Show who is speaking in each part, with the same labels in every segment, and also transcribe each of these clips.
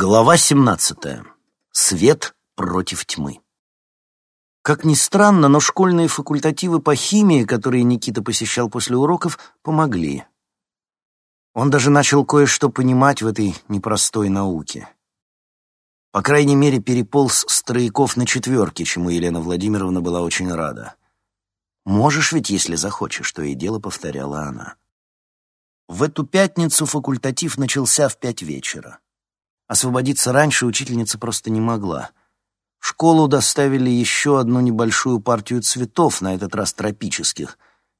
Speaker 1: Глава 17. Свет против тьмы. Как ни странно, но школьные факультативы по химии, которые Никита посещал после уроков, помогли. Он даже начал кое-что понимать в этой непростой науке. По крайней мере, переполз с трояков на четверке, чему Елена Владимировна была очень рада. «Можешь ведь, если захочешь», — то и дело повторяла она. В эту пятницу факультатив начался в пять вечера. Освободиться раньше учительница просто не могла. В школу доставили еще одну небольшую партию цветов, на этот раз тропических,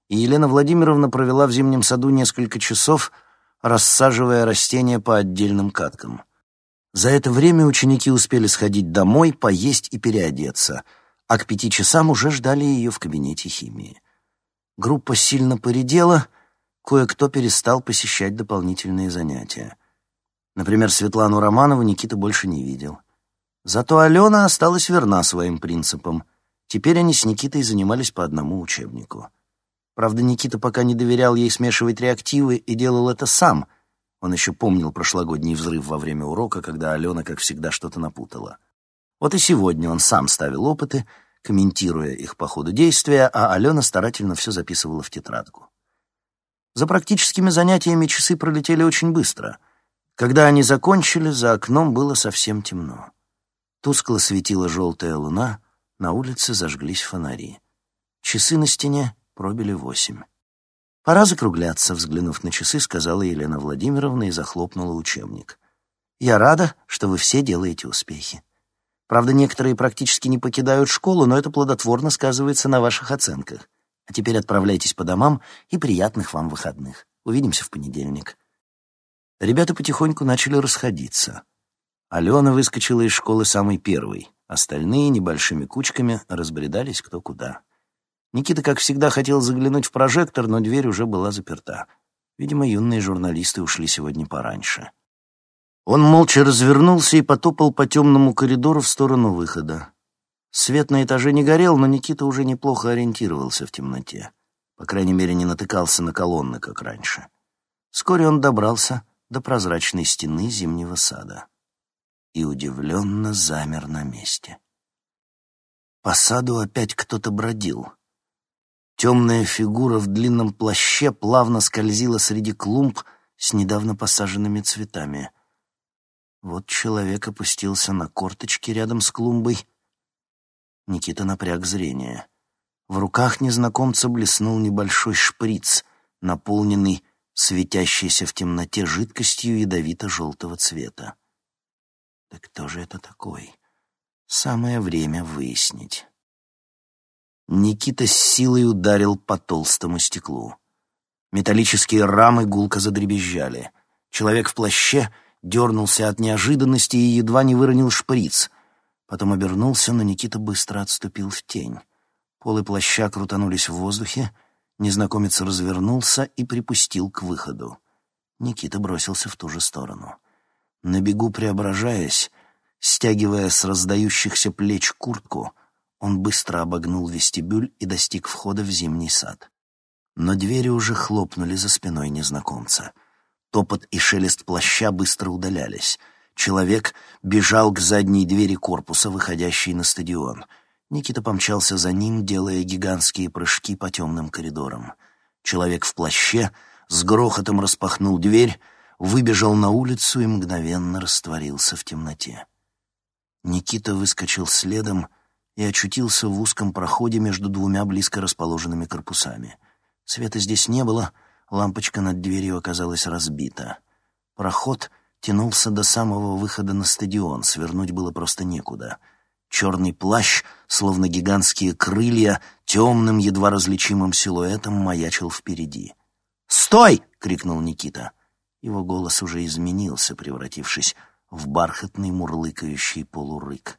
Speaker 1: и Елена Владимировна провела в зимнем саду несколько часов, рассаживая растения по отдельным каткам. За это время ученики успели сходить домой, поесть и переодеться, а к пяти часам уже ждали ее в кабинете химии. Группа сильно поредела, кое-кто перестал посещать дополнительные занятия. Например, Светлану Романову Никита больше не видел. Зато Алена осталась верна своим принципам. Теперь они с Никитой занимались по одному учебнику. Правда, Никита пока не доверял ей смешивать реактивы и делал это сам. Он еще помнил прошлогодний взрыв во время урока, когда Алена, как всегда, что-то напутала. Вот и сегодня он сам ставил опыты, комментируя их по ходу действия, а Алена старательно все записывала в тетрадку. За практическими занятиями часы пролетели очень быстро — когда они закончили, за окном было совсем темно. Тускло светила желтая луна, на улице зажглись фонари. Часы на стене пробили восемь. «Пора закругляться», — взглянув на часы, сказала Елена Владимировна и захлопнула учебник. «Я рада, что вы все делаете успехи. Правда, некоторые практически не покидают школу, но это плодотворно сказывается на ваших оценках. А теперь отправляйтесь по домам и приятных вам выходных. Увидимся в понедельник». Ребята потихоньку начали расходиться. Алена выскочила из школы самой первой. Остальные небольшими кучками разбредались кто куда. Никита, как всегда, хотел заглянуть в прожектор, но дверь уже была заперта. Видимо, юные журналисты ушли сегодня пораньше. Он молча развернулся и потопал по темному коридору в сторону выхода. Свет на этаже не горел, но Никита уже неплохо ориентировался в темноте. По крайней мере, не натыкался на колонны, как раньше. Вскоре он добрался до прозрачной стены зимнего сада и удивленно замер на месте. По саду опять кто-то бродил. Темная фигура в длинном плаще плавно скользила среди клумб с недавно посаженными цветами. Вот человек опустился на корточки рядом с клумбой. Никита напряг зрение. В руках незнакомца блеснул небольшой шприц, наполненный светящейся в темноте жидкостью ядовито-желтого цвета. Да кто же это такой? Самое время выяснить. Никита с силой ударил по толстому стеклу. Металлические рамы гулко задребезжали. Человек в плаще дернулся от неожиданности и едва не выронил шприц. Потом обернулся, но Никита быстро отступил в тень. Полы плаща крутанулись в воздухе, Незнакомец развернулся и припустил к выходу. Никита бросился в ту же сторону. На бегу преображаясь, стягивая с раздающихся плеч куртку, он быстро обогнул вестибюль и достиг входа в зимний сад. Но двери уже хлопнули за спиной незнакомца. Топот и шелест плаща быстро удалялись. Человек бежал к задней двери корпуса, выходящей на стадион — Никита помчался за ним, делая гигантские прыжки по темным коридорам. Человек в плаще с грохотом распахнул дверь, выбежал на улицу и мгновенно растворился в темноте. Никита выскочил следом и очутился в узком проходе между двумя близко расположенными корпусами. Света здесь не было, лампочка над дверью оказалась разбита. Проход тянулся до самого выхода на стадион, свернуть было просто некуда — Черный плащ, словно гигантские крылья, темным, едва различимым силуэтом маячил впереди. «Стой!» — крикнул Никита. Его голос уже изменился, превратившись в бархатный мурлыкающий полурык.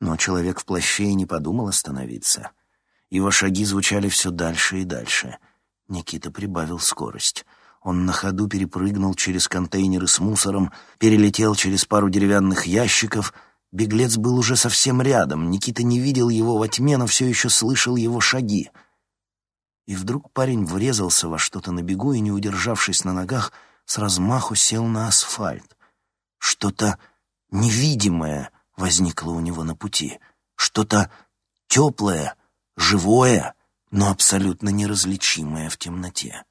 Speaker 1: Но человек в плаще и не подумал остановиться. Его шаги звучали все дальше и дальше. Никита прибавил скорость. Он на ходу перепрыгнул через контейнеры с мусором, перелетел через пару деревянных ящиков — Беглец был уже совсем рядом. Никита не видел его во тьме, но все еще слышал его шаги. И вдруг парень врезался во что-то на бегу и, не удержавшись на ногах, с размаху сел на асфальт. Что-то невидимое возникло у него на пути. Что-то теплое, живое, но абсолютно неразличимое в темноте.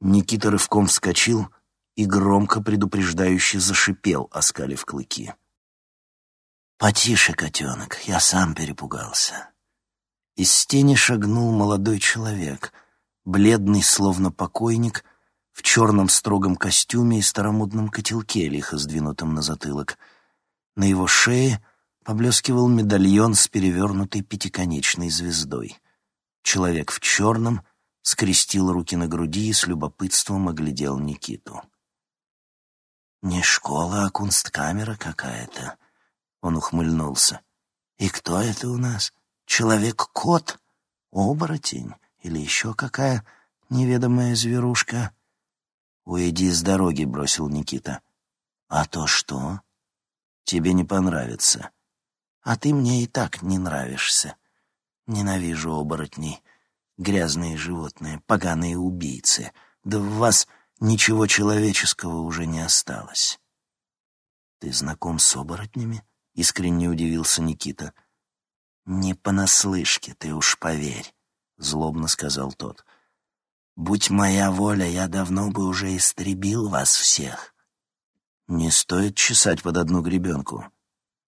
Speaker 1: Никита рывком вскочил и громко предупреждающе зашипел, оскалив клыки. «Потише, котенок, я сам перепугался». Из тени шагнул молодой человек, бледный, словно покойник, в черном строгом костюме и старомодном котелке, лихо сдвинутом на затылок. На его шее поблескивал медальон с перевернутой пятиконечной звездой. Человек в черном скрестил руки на груди и с любопытством оглядел Никиту. «Не школа, а кунсткамера какая-то», — он ухмыльнулся. «И кто это у нас? Человек-кот? Оборотень? Или еще какая неведомая зверушка?» «Уйди с дороги», — бросил Никита. «А то что?» «Тебе не понравится». «А ты мне и так не нравишься. Ненавижу оборотней. Грязные животные, поганые убийцы. Да в вас ничего человеческого уже не осталось». «Ты знаком с оборотнями?» — искренне удивился Никита. «Не понаслышке, ты уж поверь», — злобно сказал тот. Будь моя воля, я давно бы уже истребил вас всех. Не стоит чесать под одну гребенку.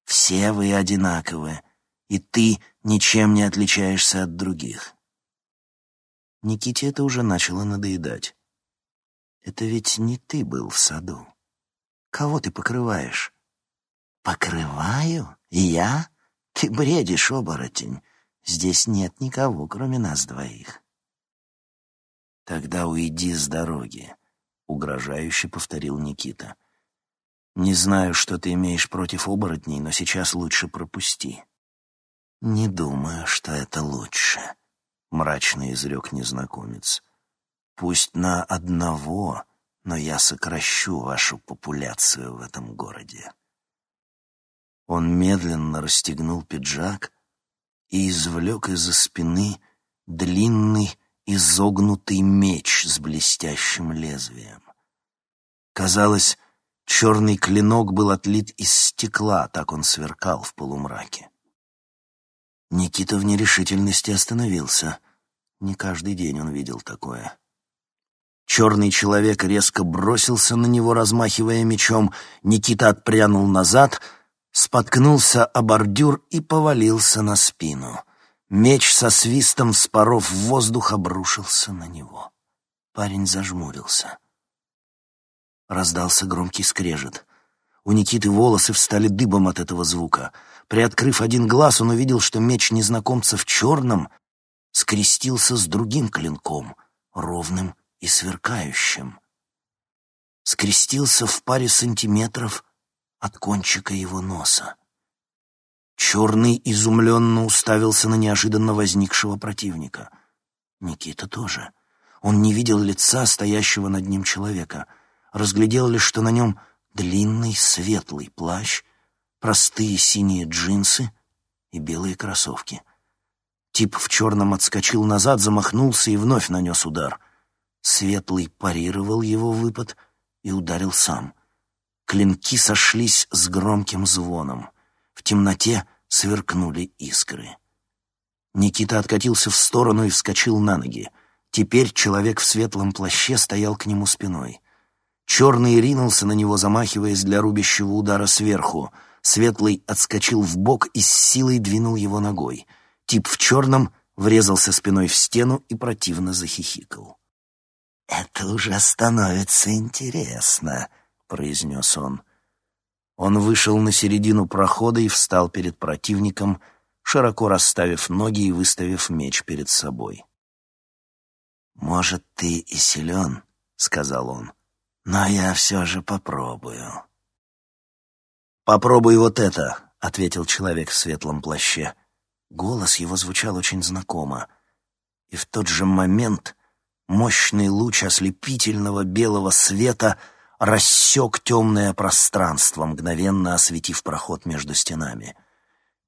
Speaker 1: Все вы одинаковы, и ты ничем не отличаешься от других. Никите это уже начало надоедать. Это ведь не ты был в саду. Кого ты покрываешь? Покрываю? Я? Ты бредишь, оборотень. Здесь нет никого, кроме нас двоих. «Тогда уйди с дороги», — угрожающе повторил Никита. «Не знаю, что ты имеешь против оборотней, но сейчас лучше пропусти». «Не думаю, что это лучше», — мрачно изрек незнакомец. «Пусть на одного, но я сокращу вашу популяцию в этом городе». Он медленно расстегнул пиджак и извлек из-за спины длинный изогнутый меч с блестящим лезвием. Казалось, черный клинок был отлит из стекла, так он сверкал в полумраке. Никита в нерешительности остановился. Не каждый день он видел такое. Черный человек резко бросился на него, размахивая мечом. Никита отпрянул назад, споткнулся о бордюр и повалился на спину. Меч со свистом, споров в воздух, обрушился на него. Парень зажмурился. Раздался громкий скрежет. У Никиты волосы встали дыбом от этого звука. Приоткрыв один глаз, он увидел, что меч незнакомца в черном скрестился с другим клинком, ровным и сверкающим. Скрестился в паре сантиметров от кончика его носа. Черный изумленно уставился на неожиданно возникшего противника. Никита тоже. Он не видел лица стоящего над ним человека. Разглядел лишь, что на нем длинный светлый плащ, простые синие джинсы и белые кроссовки. Тип в черном отскочил назад, замахнулся и вновь нанес удар. Светлый парировал его выпад и ударил сам. Клинки сошлись с громким звоном — в темноте сверкнули искры. Никита откатился в сторону и вскочил на ноги. Теперь человек в светлом плаще стоял к нему спиной. Черный ринулся на него, замахиваясь для рубящего удара сверху. Светлый отскочил в бок и с силой двинул его ногой. Тип в черном врезался спиной в стену и противно захихикал. «Это уже становится интересно», — произнес он. Он вышел на середину прохода и встал перед противником, широко расставив ноги и выставив меч перед собой. «Может, ты и силен», — сказал он, — «но я все же попробую». «Попробуй вот это», — ответил человек в светлом плаще. Голос его звучал очень знакомо. И в тот же момент мощный луч ослепительного белого света — рассек темное пространство, мгновенно осветив проход между стенами.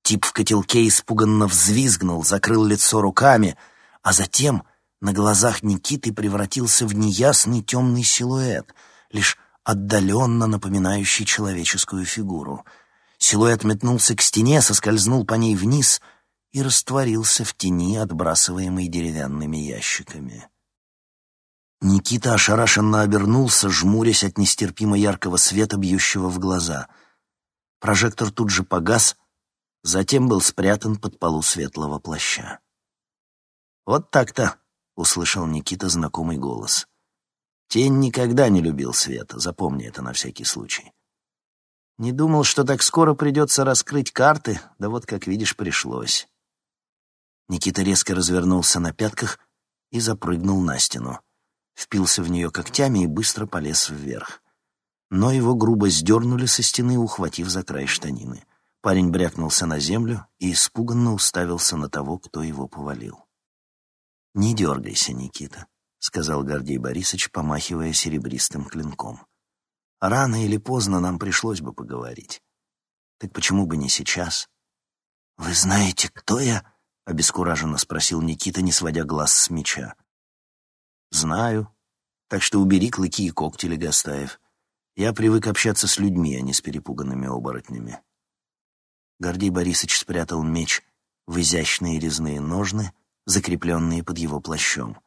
Speaker 1: Тип в котелке испуганно взвизгнул, закрыл лицо руками, а затем на глазах Никиты превратился в неясный темный силуэт, лишь отдаленно напоминающий человеческую фигуру. Силуэт метнулся к стене, соскользнул по ней вниз и растворился в тени, отбрасываемой деревянными ящиками. Никита ошарашенно обернулся, жмурясь от нестерпимо яркого света, бьющего в глаза. Прожектор тут же погас, затем был спрятан под полу светлого плаща. «Вот так-то», — услышал Никита знакомый голос. «Тень никогда не любил света, запомни это на всякий случай». «Не думал, что так скоро придется раскрыть карты, да вот, как видишь, пришлось». Никита резко развернулся на пятках и запрыгнул на стену. Впился в нее когтями и быстро полез вверх. Но его грубо сдернули со стены, ухватив за край штанины. Парень брякнулся на землю и испуганно уставился на того, кто его повалил. «Не дергайся, Никита», — сказал Гордей Борисович, помахивая серебристым клинком. «Рано или поздно нам пришлось бы поговорить. Так почему бы не сейчас?» «Вы знаете, кто я?» — обескураженно спросил Никита, не сводя глаз с меча. «Знаю. Так что убери клыки и когти, Легостаев. Я привык общаться с людьми, а не с перепуганными оборотнями». Гордей Борисович спрятал меч в изящные резные ножны, закрепленные под его плащом.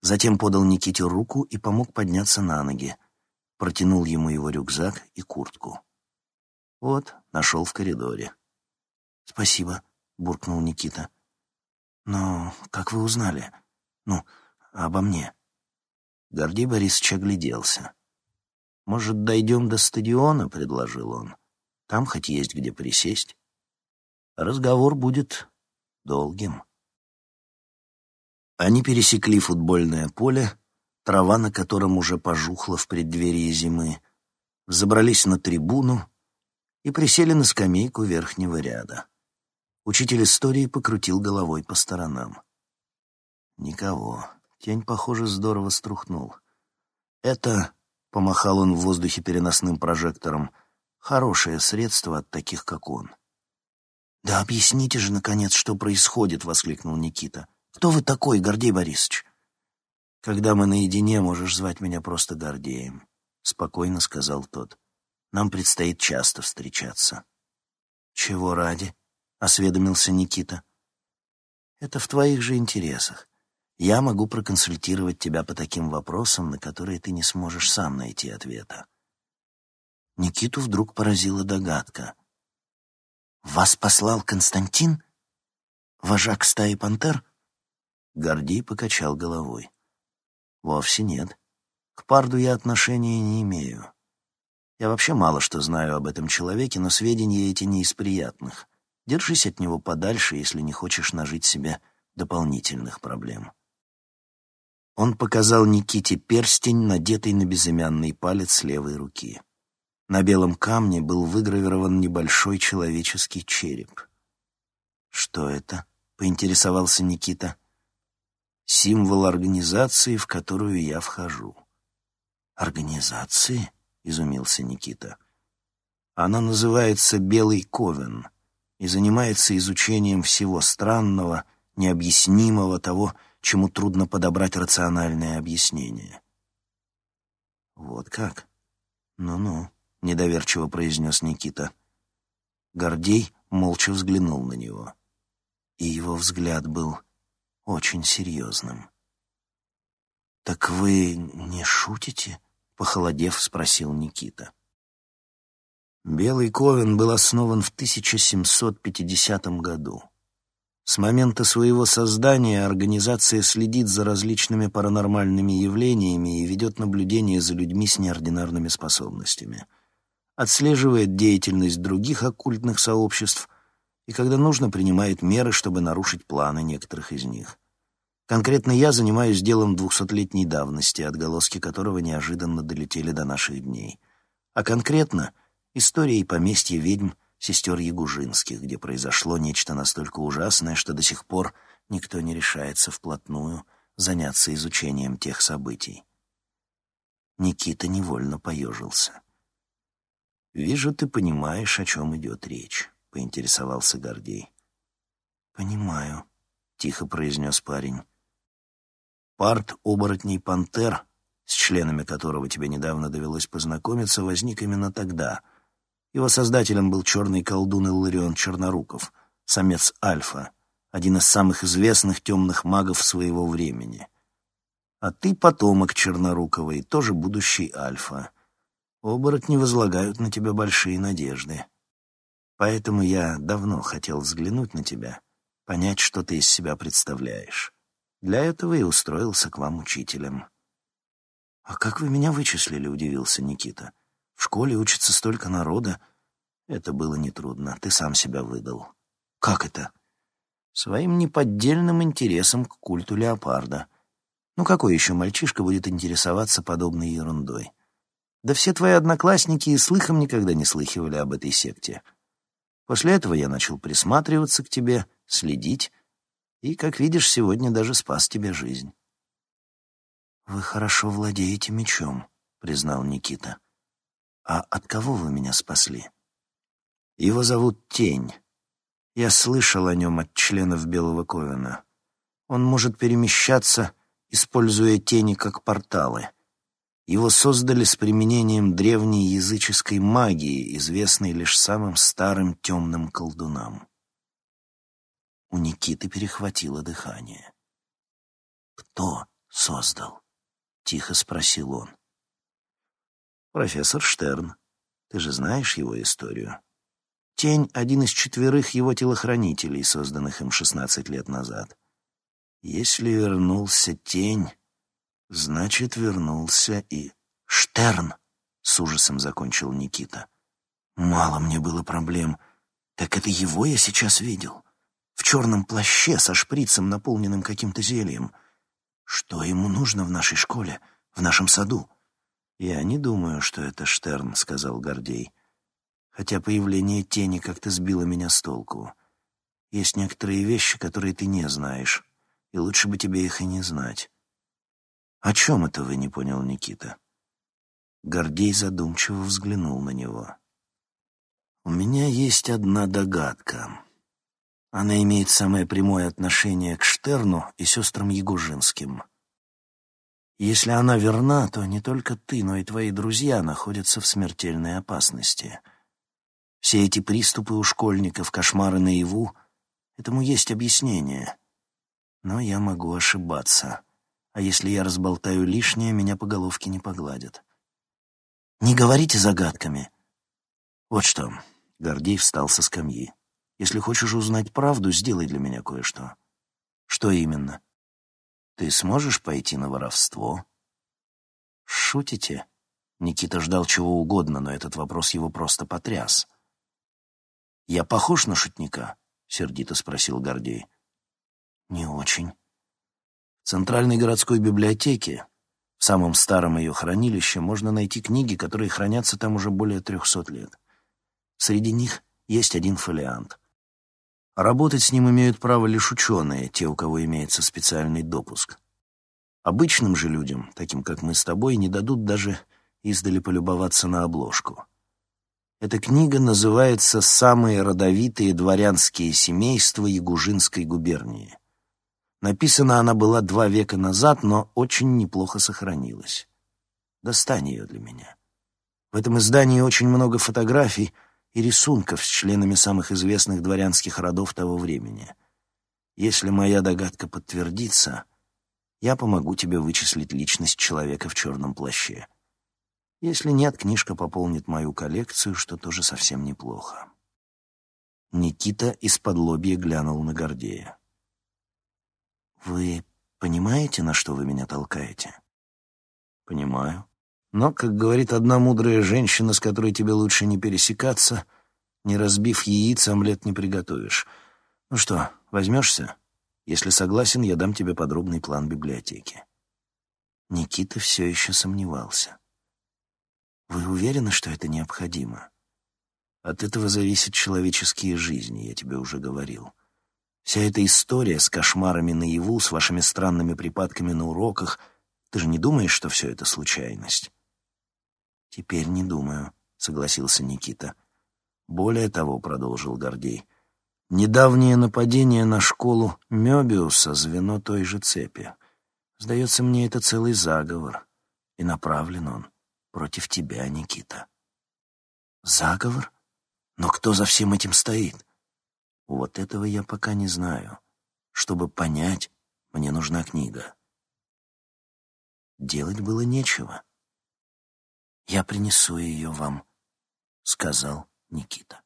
Speaker 1: Затем подал Никите руку и помог подняться на ноги. Протянул ему его рюкзак и куртку. «Вот, нашел в коридоре». «Спасибо», — буркнул Никита. «Но как вы узнали? Ну, обо мне?» Гордей Борисович огляделся. «Может, дойдем до стадиона?» — предложил он. «Там хоть есть где присесть. Разговор будет долгим». Они пересекли футбольное поле, трава на котором уже пожухла в преддверии зимы, забрались на трибуну и присели на скамейку верхнего ряда. Учитель истории покрутил головой по сторонам. Никого. Тень, похоже, здорово струхнул. Это, помахал он в воздухе переносным прожектором, хорошее средство от таких, как он. «Да объясните же, наконец, что происходит!» — воскликнул Никита. Кто вы такой, Гордей Борисович? Когда мы наедине, можешь звать меня просто Гордеем, спокойно сказал тот. Нам предстоит часто встречаться. Чего ради? осведомился Никита. Это в твоих же интересах. Я могу проконсультировать тебя по таким вопросам, на которые ты не сможешь сам найти ответа. Никиту вдруг поразила догадка. «Вас послал Константин? Вожак стаи пантер?» Гордей покачал головой. «Вовсе нет. К Парду я отношения не имею. Я вообще мало что знаю об этом человеке, но сведения эти не из приятных. Держись от него подальше, если не хочешь нажить себе дополнительных проблем». Он показал Никите перстень, надетый на безымянный палец левой руки. На белом камне был выгравирован небольшой человеческий череп. «Что это?» — поинтересовался Никита символ организации, в которую я вхожу. «Организации?» — изумился Никита. «Она называется «Белый Ковен» и занимается изучением всего странного, необъяснимого, того, чему трудно подобрать рациональное объяснение». «Вот как? Ну-ну», — недоверчиво произнес Никита. Гордей молча взглянул на него, и его взгляд был очень серьезным. «Так вы не шутите?» — похолодев, спросил Никита. Белый Ковен был основан в 1750 году. С момента своего создания организация следит за различными паранормальными явлениями и ведет наблюдение за людьми с неординарными способностями. Отслеживает деятельность других оккультных сообществ и, когда нужно, принимает меры, чтобы нарушить планы некоторых из них. Конкретно я занимаюсь делом двухсотлетней давности, отголоски которого неожиданно долетели до наших дней. А конкретно — историей поместья ведьм сестер Ягужинских, где произошло нечто настолько ужасное, что до сих пор никто не решается вплотную заняться изучением тех событий. Никита невольно поежился. «Вижу, ты понимаешь, о чем идет речь», — поинтересовался Гордей. «Понимаю», — тихо произнес парень. Парт оборотней пантер с членами которого тебе недавно довелось познакомиться, возник именно тогда. Его создателем был черный колдун Илларион Черноруков, самец Альфа, один из самых известных темных магов своего времени. А ты потомок Черноруковой, тоже будущий Альфа. Оборотни возлагают на тебя большие надежды. Поэтому я давно хотел взглянуть на тебя, понять, что ты из себя представляешь. Для этого и устроился к вам учителем. «А как вы меня вычислили?» — удивился Никита. «В школе учится столько народа». «Это было нетрудно. Ты сам себя выдал». «Как это?» «Своим неподдельным интересом к культу леопарда. Ну какой еще мальчишка будет интересоваться подобной ерундой? Да все твои одноклассники и слыхом никогда не слыхивали об этой секте. После этого я начал присматриваться к тебе, следить, и, как видишь, сегодня даже спас тебе жизнь». «Вы хорошо владеете мечом», — признал Никита. «А от кого вы меня спасли?» «Его зовут Тень. Я слышал о нем от членов Белого Ковена. Он может перемещаться, используя тени как порталы. Его создали с применением древней языческой магии, известной лишь самым старым темным колдунам». У Никиты перехватило дыхание. «Кто создал?» — тихо спросил он. «Профессор Штерн. Ты же знаешь его историю. Тень — один из четверых его телохранителей, созданных им шестнадцать лет назад. Если вернулся Тень, значит, вернулся и Штерн», — с ужасом закончил Никита. «Мало мне было проблем. Так это его я сейчас видел. В черном плаще со шприцем, наполненным каким-то зельем». Что ему нужно в нашей школе, в нашем саду? Я не думаю, что это Штерн, сказал Гордей. Хотя появление тени как-то сбило меня с толку. Есть некоторые вещи, которые ты не знаешь, и лучше бы тебе их и не знать. О чем это вы, не понял Никита? Гордей задумчиво взглянул на него. У меня есть одна догадка. Она имеет самое прямое отношение к Штерну и сестрам Ягужинским. Если она верна, то не только ты, но и твои друзья находятся в смертельной опасности. Все эти приступы у школьников, кошмары наяву — этому есть объяснение. Но я могу ошибаться. А если я разболтаю лишнее, меня по головке не погладят. Не говорите загадками. Вот что. Гордей встал со скамьи. Если хочешь узнать правду, сделай для меня кое-что. Что именно? Ты сможешь пойти на воровство? Шутите? Никита ждал чего угодно, но этот вопрос его просто потряс. «Я похож на шутника?» — сердито спросил Гордей. «Не очень». В Центральной городской библиотеке, в самом старом ее хранилище, можно найти книги, которые хранятся там уже более трехсот лет. Среди них есть один фолиант. Работать с ним имеют право лишь ученые, те, у кого имеется специальный допуск. Обычным же людям, таким как мы с тобой, не дадут даже издали полюбоваться на обложку. Эта книга называется «Самые родовитые дворянские семейства Ягужинской губернии». Написана она была два века назад, но очень неплохо сохранилась. Достань ее для меня. В этом издании очень много фотографий — и рисунков с членами самых известных дворянских родов того времени. Если моя догадка подтвердится, я помогу тебе вычислить личность человека в черном плаще. Если нет, книжка пополнит мою коллекцию, что тоже совсем неплохо. Никита из-под лобья глянул на Гордея. «Вы понимаете, на что вы меня толкаете?» «Понимаю. Но, как говорит одна мудрая женщина, с которой тебе лучше не пересекаться, не разбив яиц, омлет не приготовишь. Ну что, возьмешься? Если согласен, я дам тебе подробный план библиотеки. Никита все еще сомневался. Вы уверены, что это необходимо? От этого зависят человеческие жизни, я тебе уже говорил. Вся эта история с кошмарами наяву, с вашими странными припадками на уроках, ты же не думаешь, что все это случайность? «Теперь не думаю», — согласился Никита. «Более того», — продолжил Гордей, — «недавнее нападение на школу Мёбиуса — звено той же цепи. Сдается мне, это целый заговор. И направлен он против тебя, Никита. Заговор? Но кто за всем этим стоит? Вот этого я пока не знаю. Чтобы понять, мне нужна книга. Делать было нечего. «Я принесу ее вам», — сказал Никита.